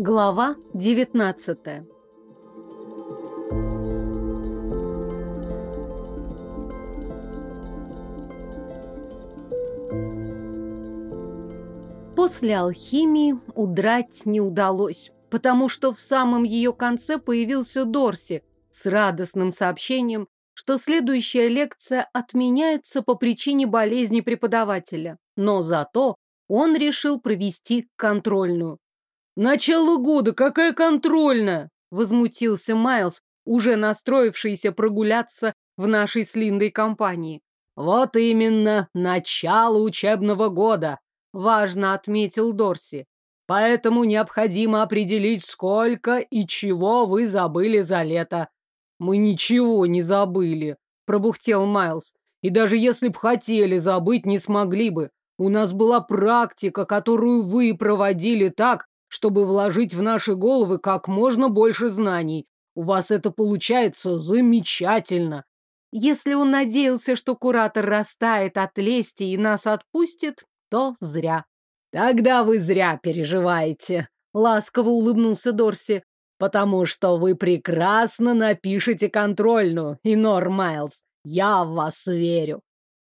Глава 19 После алхимии удрать не удалось, потому что в самом ее конце появился Дорси с радостным сообщением, что следующая лекция отменяется по причине болезни преподавателя, но зато он решил провести контрольную. «Начало года, какая контрольная?» – возмутился Майлз, уже настроившийся прогуляться в нашей с Линдой компании. «Вот именно, начало учебного года», – важно отметил Дорси. «Поэтому необходимо определить, сколько и чего вы забыли за лето». «Мы ничего не забыли», – пробухтел Майлз. «И даже если б хотели забыть, не смогли бы. У нас была практика, которую вы проводили так, чтобы вложить в наши головы как можно больше знаний. У вас это получается замечательно. Если он надеялся, что куратор растает от лести и нас отпустит, то зря. Тогда вы зря переживаете, ласково улыбнулся Дорси, потому что вы прекрасно напишете контрольную, Инор Майлз. Я в вас верю.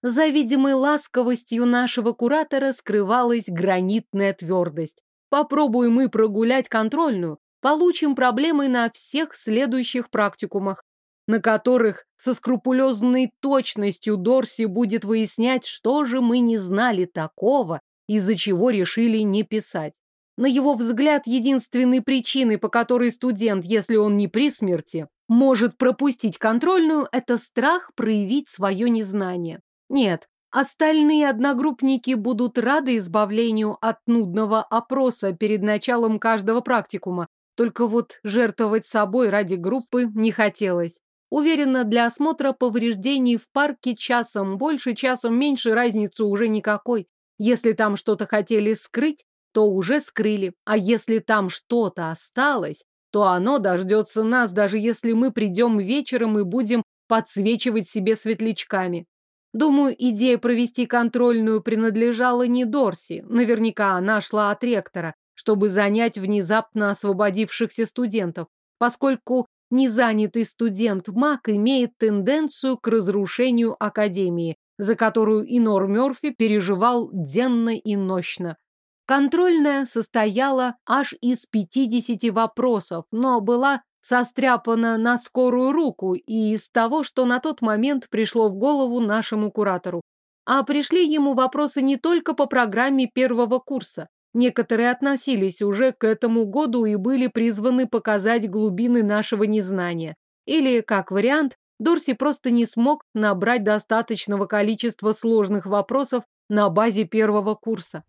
За видимой ласковостью нашего куратора скрывалась гранитная твердость. Попробуем мы прогулять контрольную, получим проблемы на всех следующих практикумах, на которых со скрупулезной точностью Дорси будет выяснять, что же мы не знали такого, из-за чего решили не писать. На его взгляд, единственной причиной, по которой студент, если он не при смерти, может пропустить контрольную, это страх проявить свое незнание. Нет, Остальные одногруппники будут рады избавлению от нудного опроса перед началом каждого практикума, только вот жертвовать собой ради группы не хотелось. Уверена, для осмотра повреждений в парке часом больше, часом меньше разницы уже никакой. Если там что-то хотели скрыть, то уже скрыли, а если там что-то осталось, то оно дождется нас, даже если мы придем вечером и будем подсвечивать себе светлячками. Думаю, идея провести контрольную принадлежала не Дорси. Наверняка она шла от ректора, чтобы занять внезапно освободившихся студентов, поскольку незанятый студент-маг имеет тенденцию к разрушению академии, за которую Инор Мёрфи переживал денно и нощно. Контрольная состояла аж из 50 вопросов, но была состряпана на скорую руку и из того, что на тот момент пришло в голову нашему куратору. А пришли ему вопросы не только по программе первого курса. Некоторые относились уже к этому году и были призваны показать глубины нашего незнания. Или, как вариант, Дорси просто не смог набрать достаточного количества сложных вопросов на базе первого курса.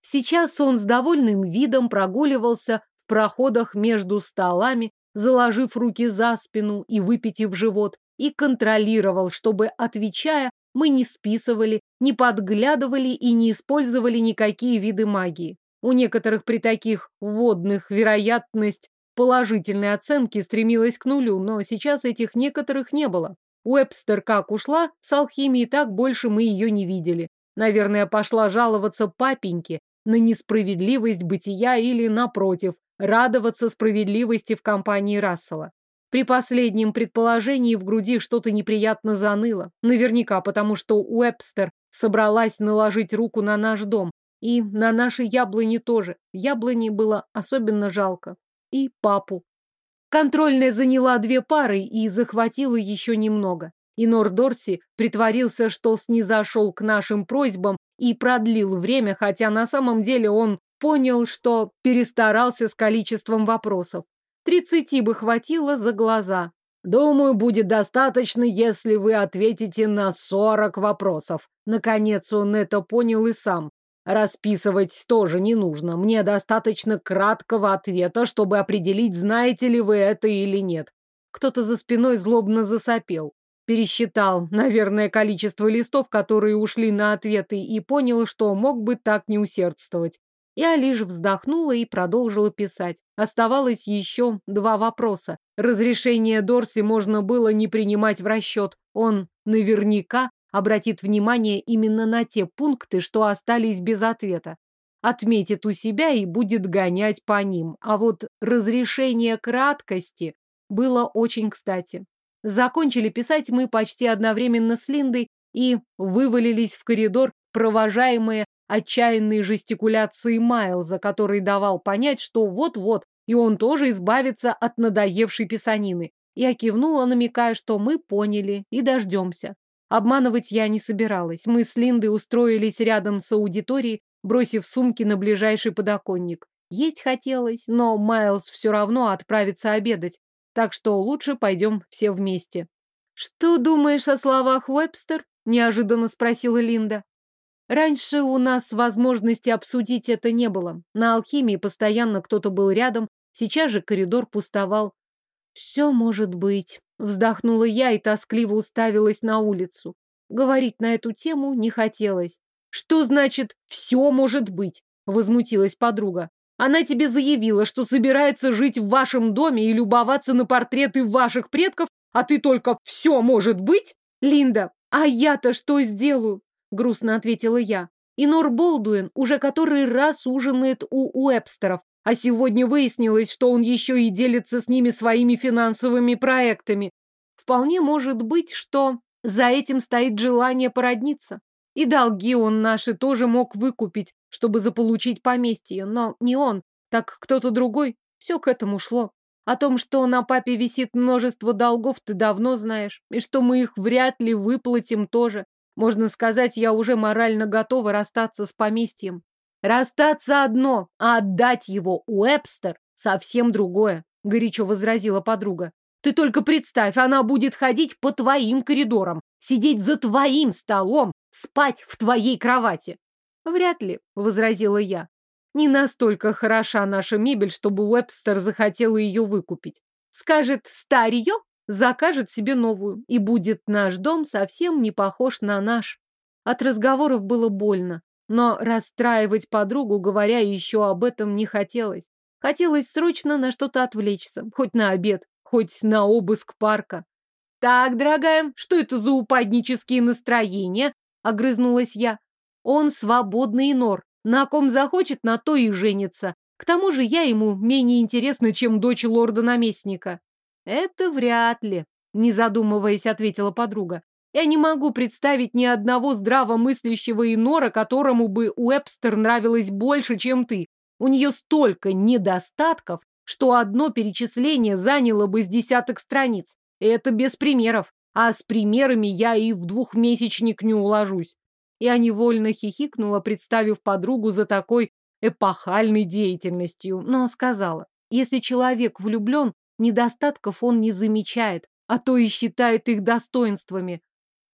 Сейчас он с довольным видом прогуливался в проходах между столами, заложив руки за спину и выпитив живот, и контролировал, чтобы, отвечая, мы не списывали, не подглядывали и не использовали никакие виды магии. У некоторых при таких вводных вероятность положительной оценки стремилась к нулю, но сейчас этих некоторых не было. Уэбстер как ушла, с алхимией так больше мы ее не видели. Наверное, пошла жаловаться папеньке на несправедливость бытия или, напротив, радоваться справедливости в компании Рассела. При последнем предположении в груди что-то неприятно заныло. Наверняка потому, что Уэбстер собралась наложить руку на наш дом. И на наши яблони тоже. Яблони было особенно жалко. И папу. Контрольная заняла две пары и захватила еще немного. И Нор Дорси притворился, что снизошел к нашим просьбам и продлил время, хотя на самом деле он понял, что перестарался с количеством вопросов. Тридцати бы хватило за глаза. Думаю, будет достаточно, если вы ответите на сорок вопросов. Наконец он это понял и сам. Расписывать тоже не нужно. Мне достаточно краткого ответа, чтобы определить, знаете ли вы это или нет. Кто-то за спиной злобно засопел. Пересчитал, наверное, количество листов, которые ушли на ответы, и понял, что мог бы так не усердствовать. Я лишь вздохнула и продолжила писать. Оставалось еще два вопроса. Разрешение Дорси можно было не принимать в расчет. Он наверняка обратит внимание именно на те пункты, что остались без ответа. отметит у себя и будет гонять по ним. А вот разрешение краткости было очень кстати. Закончили писать мы почти одновременно с Линдой и вывалились в коридор, провожаемые отчаянной жестикуляцией Майлза, который давал понять, что вот-вот и он тоже избавится от надоевшей писанины. Я кивнула, намекая, что мы поняли и дождемся. Обманывать я не собиралась. Мы с Линдой устроились рядом с аудиторией, бросив сумки на ближайший подоконник. Есть хотелось, но Майлз все равно отправится обедать, так что лучше пойдем все вместе. «Что думаешь о словах Уэбстер?» – неожиданно спросила Линда. Раньше у нас возможности обсудить это не было. На алхимии постоянно кто-то был рядом, сейчас же коридор пустовал. «Все может быть», – вздохнула я и тоскливо уставилась на улицу. Говорить на эту тему не хотелось. «Что значит «все может быть»?» – возмутилась подруга. «Она тебе заявила, что собирается жить в вашем доме и любоваться на портреты ваших предков, а ты только «все может быть»?» «Линда, а я-то что сделаю?» – грустно ответила я. И Нор Болдуин уже который раз ужинает у Уэбстеров, а сегодня выяснилось, что он еще и делится с ними своими финансовыми проектами. Вполне может быть, что за этим стоит желание породниться. И долги он наши тоже мог выкупить, чтобы заполучить поместье, но не он, так кто-то другой. Все к этому шло. О том, что на папе висит множество долгов, ты давно знаешь, и что мы их вряд ли выплатим тоже. Можно сказать, я уже морально готова расстаться с поместьем. Расстаться одно, а отдать его Уэбстер совсем другое, горячо возразила подруга. Ты только представь, она будет ходить по твоим коридорам, сидеть за твоим столом, спать в твоей кровати. Вряд ли, возразила я. Не настолько хороша наша мебель, чтобы Уэбстер захотел ее выкупить. Скажет «старье», закажет себе новую, и будет наш дом совсем не похож на наш. От разговоров было больно. Но расстраивать подругу, говоря еще об этом, не хотелось. Хотелось срочно на что-то отвлечься, хоть на обед, хоть на обыск парка. «Так, дорогая, что это за упаднические настроения?» — огрызнулась я. «Он свободный нор. На ком захочет, на то и женится. К тому же я ему менее интересна, чем дочь лорда-наместника». «Это вряд ли», — не задумываясь, ответила подруга. Я не могу представить ни одного здравомыслящего инора, которому бы Уэбстер нравилась больше, чем ты. У нее столько недостатков, что одно перечисление заняло бы с десяток страниц. И это без примеров. А с примерами я и в двухмесячник не уложусь. Я невольно хихикнула, представив подругу за такой эпохальной деятельностью, но сказала, если человек влюблен, недостатков он не замечает, а то и считает их достоинствами.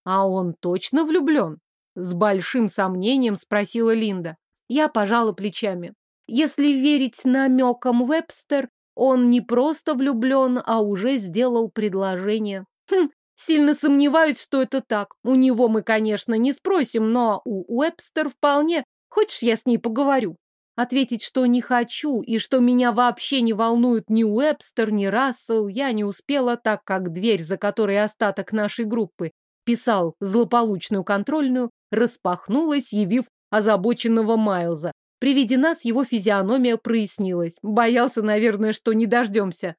А он точно влюблен? С большим сомнением спросила Линда. Я пожала плечами. Если верить намекам Вебстер, он не просто влюблен, а уже сделал предложение. Хм, сильно сомневаюсь, что это так. У него мы, конечно, не спросим, но у Уэбстер вполне. Хочешь, я с ней поговорю? Ответить, что не хочу и что меня вообще не волнует ни Уэбстер, ни Рассел, я не успела, так как дверь, за которой остаток нашей группы, писал злополучную контрольную, распахнулась, явив озабоченного Майлза. При виде нас его физиономия прояснилась. Боялся, наверное, что не дождемся.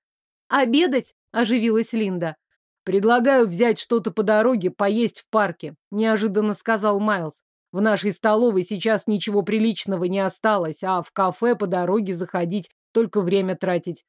«Обедать?» – оживилась Линда. «Предлагаю взять что-то по дороге, поесть в парке», – неожиданно сказал Майлз. «В нашей столовой сейчас ничего приличного не осталось, а в кафе по дороге заходить, только время тратить».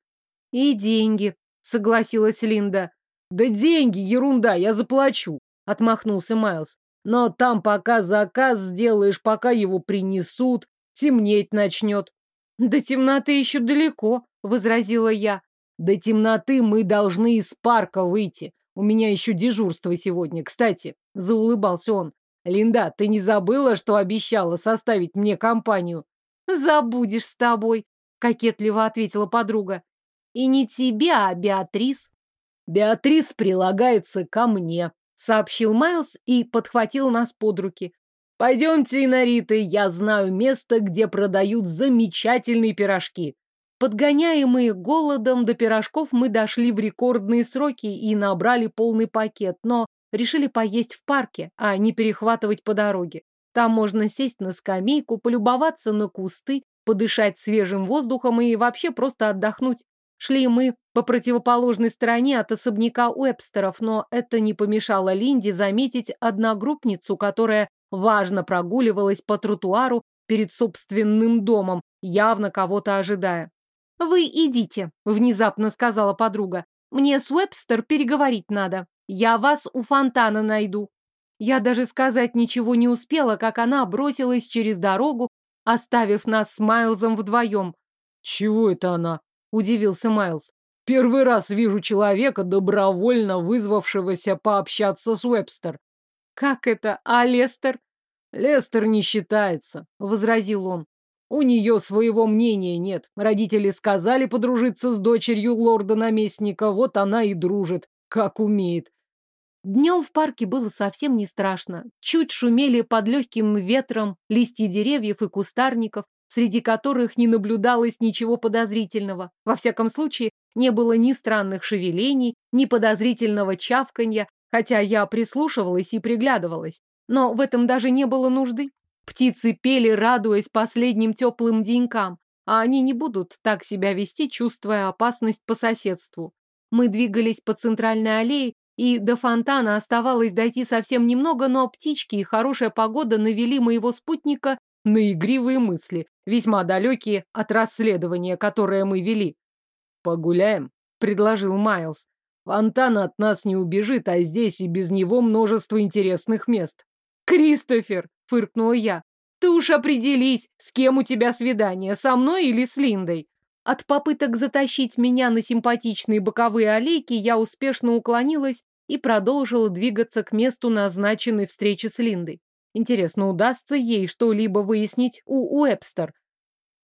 «И деньги», – согласилась Линда. «Да деньги, ерунда, я заплачу», отмахнулся Майлз. Но там пока заказ сделаешь, пока его принесут, темнеть начнет. До темноты еще далеко, возразила я. До темноты мы должны из парка выйти. У меня еще дежурство сегодня. Кстати, заулыбался он. Линда, ты не забыла, что обещала составить мне компанию? Забудешь с тобой, кокетливо ответила подруга. И не тебя, а Беатрис. Беатрис прилагается ко мне, сообщил Майлз и подхватил нас под руки. «Пойдемте, Инариты, я знаю место, где продают замечательные пирожки». Подгоняемые голодом до пирожков мы дошли в рекордные сроки и набрали полный пакет, но решили поесть в парке, а не перехватывать по дороге. Там можно сесть на скамейку, полюбоваться на кусты, подышать свежим воздухом и вообще просто отдохнуть. Шли мы по противоположной стороне от особняка Уэбстеров, но это не помешало Линде заметить одногруппницу, которая важно прогуливалась по тротуару перед собственным домом, явно кого-то ожидая. «Вы идите», — внезапно сказала подруга. «Мне с Уэбстер переговорить надо. Я вас у фонтана найду». Я даже сказать ничего не успела, как она бросилась через дорогу, оставив нас с Майлзом вдвоем. «Чего это она?» — удивился Майлз. «Первый раз вижу человека, добровольно вызвавшегося пообщаться с Уэбстер». «Как это? А Лестер?» «Лестер не считается», — возразил он. «У нее своего мнения нет. Родители сказали подружиться с дочерью лорда-наместника, вот она и дружит, как умеет. Днем в парке было совсем не страшно. Чуть шумели под легким ветром листья деревьев и кустарников, среди которых не наблюдалось ничего подозрительного. Во всяком случае, не было ни странных шевелений, ни подозрительного чавканья, хотя я прислушивалась и приглядывалась. Но в этом даже не было нужды. Птицы пели, радуясь последним теплым денькам, а они не будут так себя вести, чувствуя опасность по соседству. Мы двигались по центральной аллее, и до фонтана оставалось дойти совсем немного, но птички и хорошая погода навели моего спутника на игривые мысли, весьма далекие от расследования, которое мы вели. «Погуляем», — предложил Майлз. «Фонтан от нас не убежит, а здесь и без него множество интересных мест». «Кристофер!» — фыркнула я. «Ты уж определись, с кем у тебя свидание, со мной или с Линдой?» От попыток затащить меня на симпатичные боковые аллейки я успешно уклонилась и продолжила двигаться к месту назначенной встречи с Линдой. Интересно, удастся ей что-либо выяснить у Уэбстер?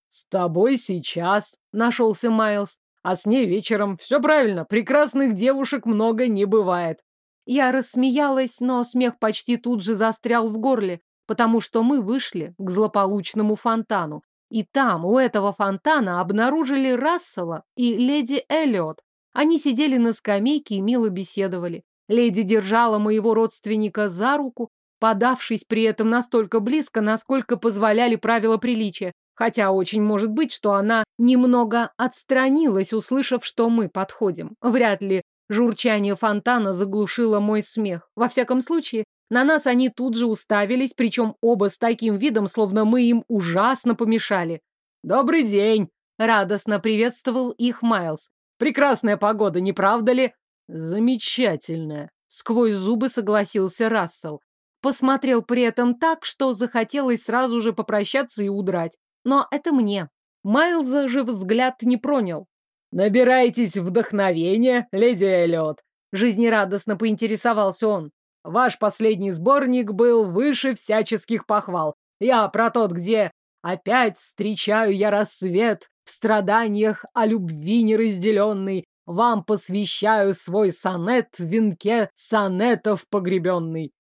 «С тобой сейчас», — нашелся Майлз, «а с ней вечером. Все правильно, прекрасных девушек много не бывает». Я рассмеялась, но смех почти тут же застрял в горле, потому что мы вышли к злополучному фонтану. И там, у этого фонтана, обнаружили Рассела и леди Эллиот. Они сидели на скамейке и мило беседовали. Леди держала моего родственника за руку, подавшись при этом настолько близко, насколько позволяли правила приличия, хотя очень может быть, что она немного отстранилась, услышав, что мы подходим. Вряд ли журчание фонтана заглушило мой смех. Во всяком случае, на нас они тут же уставились, причем оба с таким видом, словно мы им ужасно помешали. «Добрый день!» — радостно приветствовал их Майлз. «Прекрасная погода, не правда ли?» Замечательная. Сквозь зубы согласился Рассел. Посмотрел при этом так, что захотелось сразу же попрощаться и удрать. Но это мне. Майлза же взгляд не пронял. «Набирайтесь вдохновения, леди Эллиот», — жизнерадостно поинтересовался он. «Ваш последний сборник был выше всяческих похвал. Я про тот, где опять встречаю я рассвет в страданиях о любви неразделенной, вам посвящаю свой сонет в венке сонетов погребенный.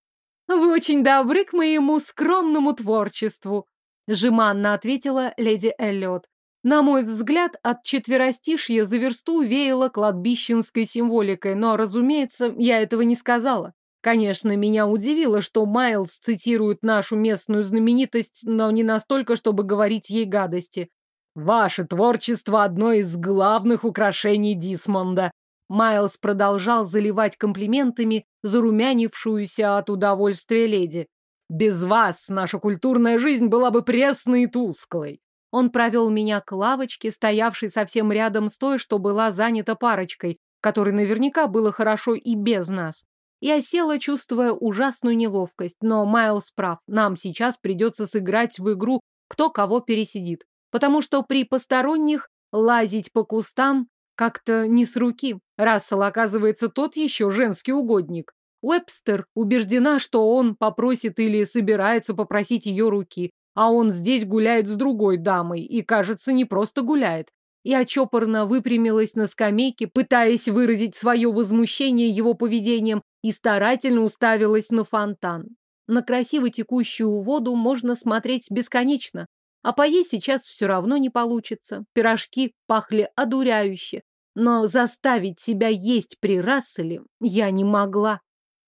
Вы очень добры к моему скромному творчеству, жеманно ответила леди Эллиот. На мой взгляд, от четверостишья за версту веяло кладбищенской символикой, но, разумеется, я этого не сказала. Конечно, меня удивило, что Майлз цитирует нашу местную знаменитость, но не настолько, чтобы говорить ей гадости. Ваше творчество – одно из главных украшений Дисмонда. Майлз продолжал заливать комплиментами зарумянившуюся от удовольствия леди. Без вас наша культурная жизнь была бы пресной и тусклой. Он провел меня к лавочке, стоявшей совсем рядом с той, что была занята парочкой, которой наверняка было хорошо и без нас. Я села, чувствуя ужасную неловкость, но Майлз прав, нам сейчас придется сыграть в игру «Кто кого пересидит» потому что при посторонних лазить по кустам как-то не с руки. Рассел, оказывается, тот еще женский угодник. Уэбстер убеждена, что он попросит или собирается попросить ее руки, а он здесь гуляет с другой дамой и, кажется, не просто гуляет. Я чопорно выпрямилась на скамейке, пытаясь выразить свое возмущение его поведением, и старательно уставилась на фонтан. На красиво текущую воду можно смотреть бесконечно, а поесть сейчас все равно не получится. Пирожки пахли одуряюще. Но заставить себя есть при Расселе я не могла.